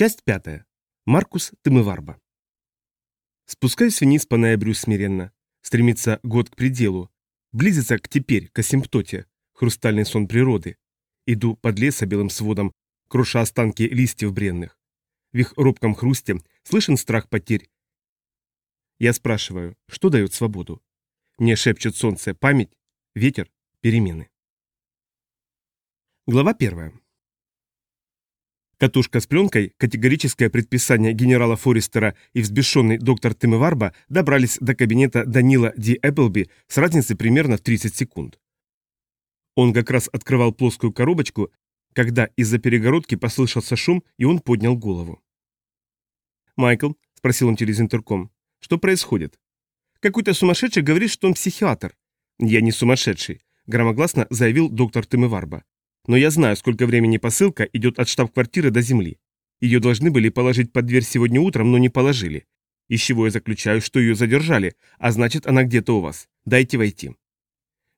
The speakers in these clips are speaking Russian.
Часть пятая. Маркус Тымыварба. Спускаюсь вниз по ноябрю смиренно. Стремится год к пределу. Близится к теперь, к асимптоте. Хрустальный сон природы. Иду под леса белым сводом, круша останки листьев бренных. В их робком хрусте слышен страх потерь. Я спрашиваю, что дает свободу? Мне шепчет солнце память, ветер, перемены. Глава первая. Катушка с пленкой, категорическое предписание генерала Форестера и взбешенный доктор Тимыварба добрались до кабинета Данила Ди Эпплби с разницей примерно в 30 секунд. Он как раз открывал плоскую коробочку, когда из-за перегородки послышался шум, и он поднял голову. «Майкл», — спросил он через интерком, — «что происходит?» «Какой-то сумасшедший говорит, что он психиатр». «Я не сумасшедший», — громогласно заявил доктор Тимыварба. Но я знаю, сколько времени посылка идет от штаб-квартиры до земли. Ее должны были положить под дверь сегодня утром, но не положили. Из чего я заключаю, что ее задержали, а значит, она где-то у вас. Дайте войти.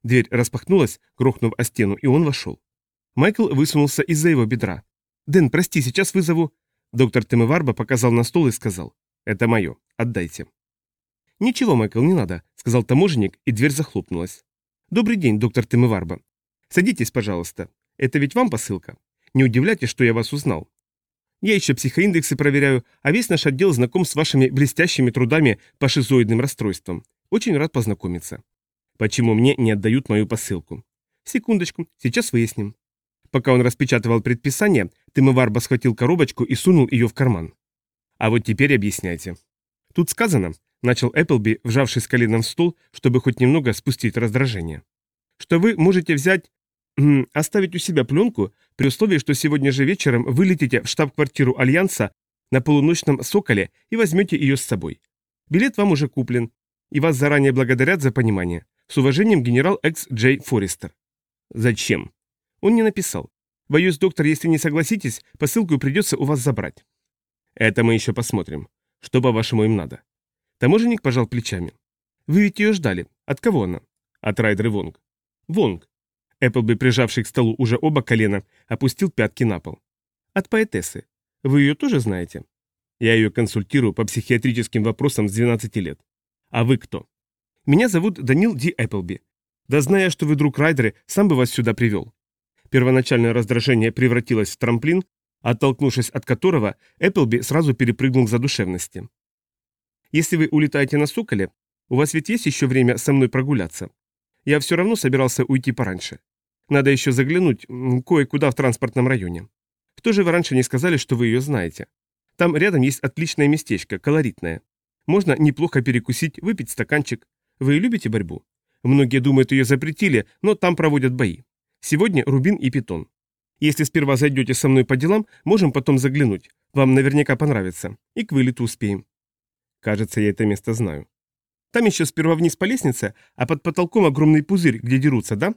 Дверь распахнулась, грохнув о стену, и он вошел. Майкл высунулся из-за его бедра. «Дэн, прости, сейчас вызову...» Доктор Темеварба показал на стол и сказал. «Это мое. Отдайте». «Ничего, Майкл, не надо», — сказал таможенник, и дверь захлопнулась. «Добрый день, доктор Темеварба. Садитесь, пожалуйста. Это ведь вам посылка? Не удивляйтесь, что я вас узнал. Я еще психоиндексы проверяю, а весь наш отдел знаком с вашими блестящими трудами по шизоидным расстройствам. Очень рад познакомиться. Почему мне не отдают мою посылку? Секундочку, сейчас выясним. Пока он распечатывал предписание, Тымыварба схватил коробочку и сунул ее в карман. А вот теперь объясняйте. Тут сказано, начал Эпплби, вжавшись коленом в стол, чтобы хоть немного спустить раздражение, что вы можете взять оставить у себя пленку при условии, что сегодня же вечером вылетите в штаб-квартиру Альянса на полуночном «Соколе» и возьмете ее с собой. Билет вам уже куплен, и вас заранее благодарят за понимание. С уважением, генерал Экс Джей Форестер. Зачем? Он не написал. Боюсь, доктор, если не согласитесь, посылку придется у вас забрать. Это мы еще посмотрим. Что, по-вашему, им надо? Таможенник пожал плечами. Вы ведь ее ждали. От кого она? От Райдеры Вонг. Вонг. Эпплби, прижавший к столу уже оба колена, опустил пятки на пол. «От поэтессы. Вы ее тоже знаете?» «Я ее консультирую по психиатрическим вопросам с 12 лет. А вы кто?» «Меня зовут Данил Ди Эпплби. Да зная, что вы друг Райдеры, сам бы вас сюда привел». Первоначальное раздражение превратилось в трамплин, оттолкнувшись от которого, Эпплби сразу перепрыгнул к задушевности. «Если вы улетаете на Соколе, у вас ведь есть еще время со мной прогуляться. Я все равно собирался уйти пораньше. Надо еще заглянуть кое-куда в транспортном районе. Кто же вы раньше не сказали, что вы ее знаете? Там рядом есть отличное местечко, колоритное. Можно неплохо перекусить, выпить стаканчик. Вы любите борьбу? Многие думают, ее запретили, но там проводят бои. Сегодня Рубин и Питон. Если сперва зайдете со мной по делам, можем потом заглянуть. Вам наверняка понравится. И к вылету успеем. Кажется, я это место знаю. Там еще сперва вниз по лестнице, а под потолком огромный пузырь, где дерутся, да?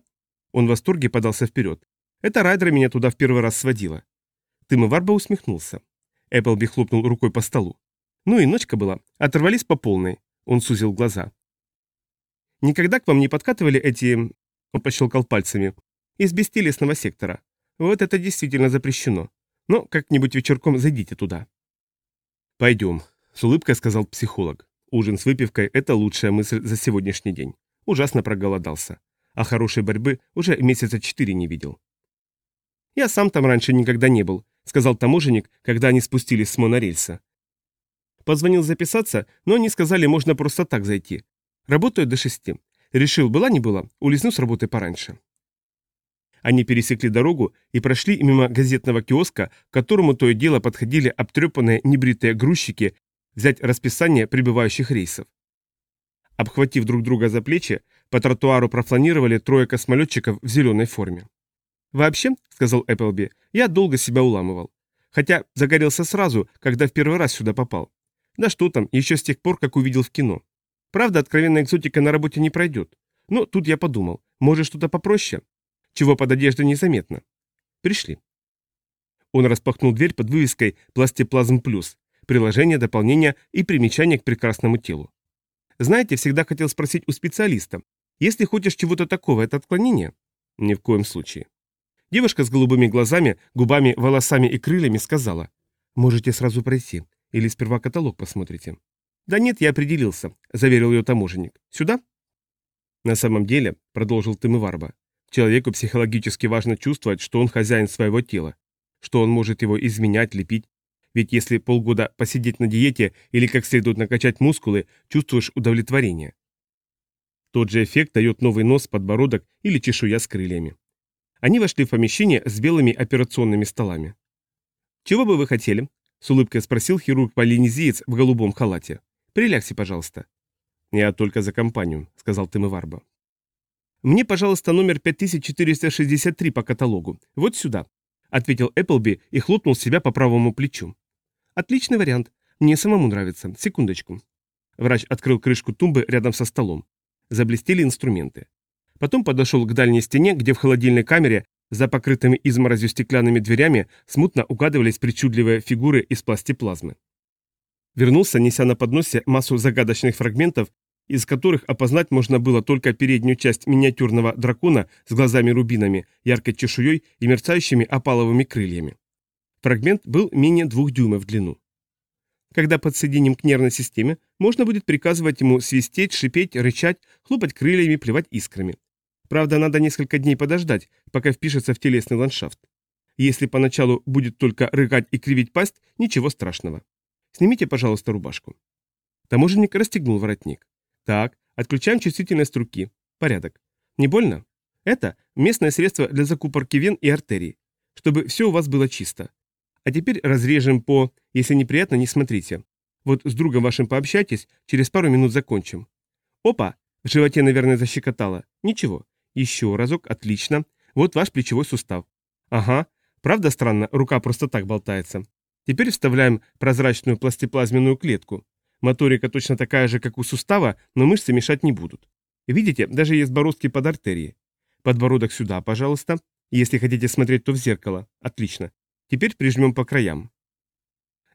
Он в восторге подался вперед. Это Райдера меня туда в первый раз сводила. Тым и Варба усмехнулся. Эпплби хлопнул рукой по столу. Ну и ночка была. Оторвались по полной. Он сузил глаза. Никогда к вам не подкатывали эти... Он пощелкал пальцами. Из бестелесного сектора. Вот это действительно запрещено. Но как-нибудь вечерком зайдите туда. Пойдем, с улыбкой сказал психолог. Ужин с выпивкой – это лучшая мысль за сегодняшний день. Ужасно проголодался а хорошей борьбы уже месяца четыре не видел. «Я сам там раньше никогда не был», — сказал таможенник, когда они спустились с монорельса. Позвонил записаться, но они сказали, можно просто так зайти. Работаю до шести. Решил, была не была, улизну с работы пораньше. Они пересекли дорогу и прошли мимо газетного киоска, к которому то и дело подходили обтрепанные небритые грузчики взять расписание прибывающих рейсов. Обхватив друг друга за плечи, по тротуару профланировали трое космолетчиков в зеленой форме. «Вообще», — сказал Эпплби, — «я долго себя уламывал. Хотя загорелся сразу, когда в первый раз сюда попал. Да что там, еще с тех пор, как увидел в кино. Правда, откровенная экзотика на работе не пройдет. Но тут я подумал, может что-то попроще? Чего под одеждой незаметно. Пришли». Он распахнул дверь под вывеской «Пластиплазм Плюс», приложение, дополнение и примечание к прекрасному телу. Знаете, всегда хотел спросить у специалиста, если хочешь чего-то такого, это отклонение? Ни в коем случае. Девушка с голубыми глазами, губами, волосами и крыльями сказала, Можете сразу пройти. Или сперва каталог посмотрите. Да нет, я определился, заверил ее таможенник. Сюда? На самом деле, продолжил Тымыварба, человеку психологически важно чувствовать, что он хозяин своего тела, что он может его изменять, лепить. Ведь если полгода посидеть на диете или как следует накачать мускулы, чувствуешь удовлетворение. Тот же эффект дает новый нос, подбородок или чешуя с крыльями. Они вошли в помещение с белыми операционными столами. «Чего бы вы хотели?» – с улыбкой спросил хирург-полинезиец в голубом халате. «Прилягте, пожалуйста». «Я только за компанию», – сказал Тымыварба. «Мне, пожалуйста, номер 5463 по каталогу. Вот сюда», – ответил Эпплби и хлопнул себя по правому плечу. «Отличный вариант. Мне самому нравится. Секундочку». Врач открыл крышку тумбы рядом со столом. Заблестели инструменты. Потом подошел к дальней стене, где в холодильной камере за покрытыми изморозью стеклянными дверями смутно угадывались причудливые фигуры из пластиплазмы. Вернулся, неся на подносе массу загадочных фрагментов, из которых опознать можно было только переднюю часть миниатюрного дракона с глазами-рубинами, яркой чешуей и мерцающими опаловыми крыльями. Фрагмент был менее двух дюймов в длину. Когда подсоединим к нервной системе, можно будет приказывать ему свистеть, шипеть, рычать, хлопать крыльями, плевать искрами. Правда, надо несколько дней подождать, пока впишется в телесный ландшафт. Если поначалу будет только рыгать и кривить пасть, ничего страшного. Снимите, пожалуйста, рубашку. Таможенник расстегнул воротник. Так, отключаем чувствительность руки. Порядок. Не больно? Это местное средство для закупорки вен и артерий, чтобы все у вас было чисто. А теперь разрежем по... Если неприятно, не смотрите. Вот с другом вашим пообщайтесь, через пару минут закончим. Опа! В животе, наверное, защекотало. Ничего. Еще разок, отлично. Вот ваш плечевой сустав. Ага. Правда странно, рука просто так болтается. Теперь вставляем прозрачную пластиплазменную клетку. Моторика точно такая же, как у сустава, но мышцы мешать не будут. Видите, даже есть бороздки под артерией. Подбородок сюда, пожалуйста. Если хотите смотреть, то в зеркало. Отлично. Теперь прижмем по краям.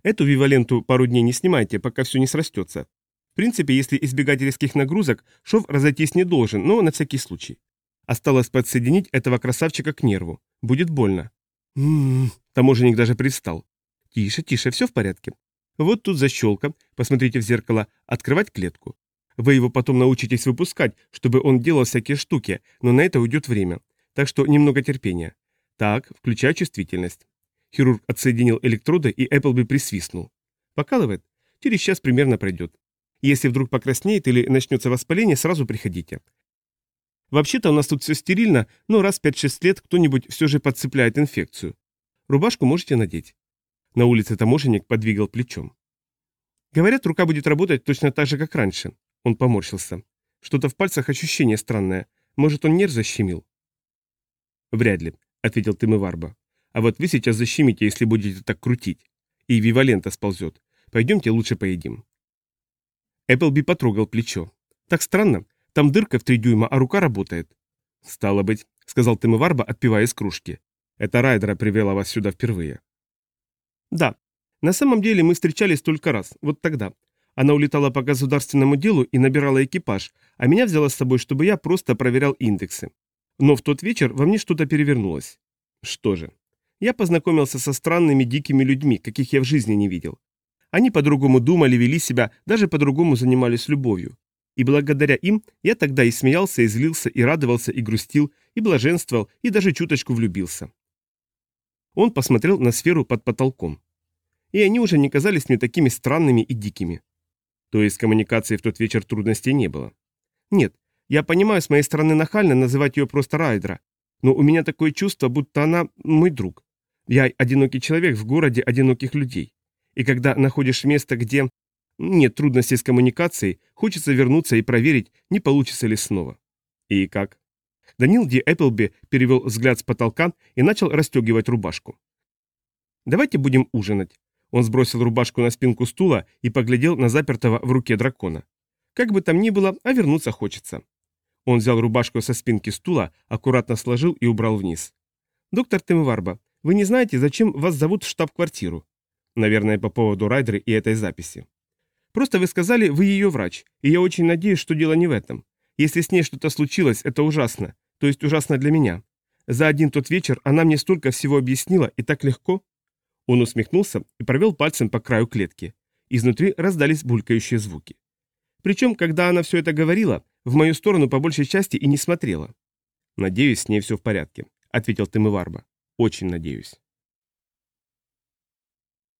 Эту виваленту пару дней не снимайте, пока все не срастется. В принципе, если избегать резких нагрузок, шов разойтись не должен, но на всякий случай. Осталось подсоединить этого красавчика к нерву. Будет больно. М-м-м. Таможенник даже пристал. Тише, тише, все в порядке. Вот тут защелка, посмотрите в зеркало, открывать клетку. Вы его потом научитесь выпускать, чтобы он делал всякие штуки, но на это уйдет время. Так что немного терпения. Так, включаю чувствительность. Хирург отсоединил электроды, и Эпплби присвистнул. «Покалывает? Через час примерно пройдет. Если вдруг покраснеет или начнется воспаление, сразу приходите. Вообще-то у нас тут все стерильно, но раз 5-6 лет кто-нибудь все же подцепляет инфекцию. Рубашку можете надеть». На улице таможенник подвигал плечом. «Говорят, рука будет работать точно так же, как раньше». Он поморщился. «Что-то в пальцах ощущение странное. Может, он нерв защемил?» «Вряд ли», — ответил Тымыварба. А вот вы сейчас защемите, если будете так крутить. И вивалента сползет. Пойдемте лучше поедим. Эпплби потрогал плечо. Так странно. Там дырка в три дюйма, а рука работает. Стало быть, сказал Тымыварба, отпивая из кружки. Это Райдера привела вас сюда впервые. Да. На самом деле мы встречались только раз, вот тогда. Она улетала по государственному делу и набирала экипаж, а меня взяла с собой, чтобы я просто проверял индексы. Но в тот вечер во мне что-то перевернулось. Что же? Я познакомился со странными дикими людьми, каких я в жизни не видел. Они по-другому думали, вели себя, даже по-другому занимались любовью. И благодаря им я тогда и смеялся, и злился, и радовался, и грустил, и блаженствовал, и даже чуточку влюбился. Он посмотрел на сферу под потолком. И они уже не казались мне такими странными и дикими. То есть коммуникации в тот вечер трудностей не было. Нет, я понимаю, с моей стороны нахально называть ее просто Райдера, но у меня такое чувство, будто она мой друг. Я одинокий человек в городе одиноких людей. И когда находишь место, где нет трудностей с коммуникацией, хочется вернуться и проверить, не получится ли снова. И как? Данил Ди Эпплби перевел взгляд с потолка и начал расстегивать рубашку. «Давайте будем ужинать». Он сбросил рубашку на спинку стула и поглядел на запертого в руке дракона. Как бы там ни было, а вернуться хочется. Он взял рубашку со спинки стула, аккуратно сложил и убрал вниз. «Доктор Темварба, вы не знаете, зачем вас зовут в штаб-квартиру? Наверное, по поводу Райдеры и этой записи. Просто вы сказали, вы ее врач, и я очень надеюсь, что дело не в этом. Если с ней что-то случилось, это ужасно, то есть ужасно для меня. За один тот вечер она мне столько всего объяснила, и так легко. Он усмехнулся и провел пальцем по краю клетки. Изнутри раздались булькающие звуки. Причем, когда она все это говорила, в мою сторону по большей части и не смотрела. «Надеюсь, с ней все в порядке», — ответил Тымыварба. «Очень надеюсь».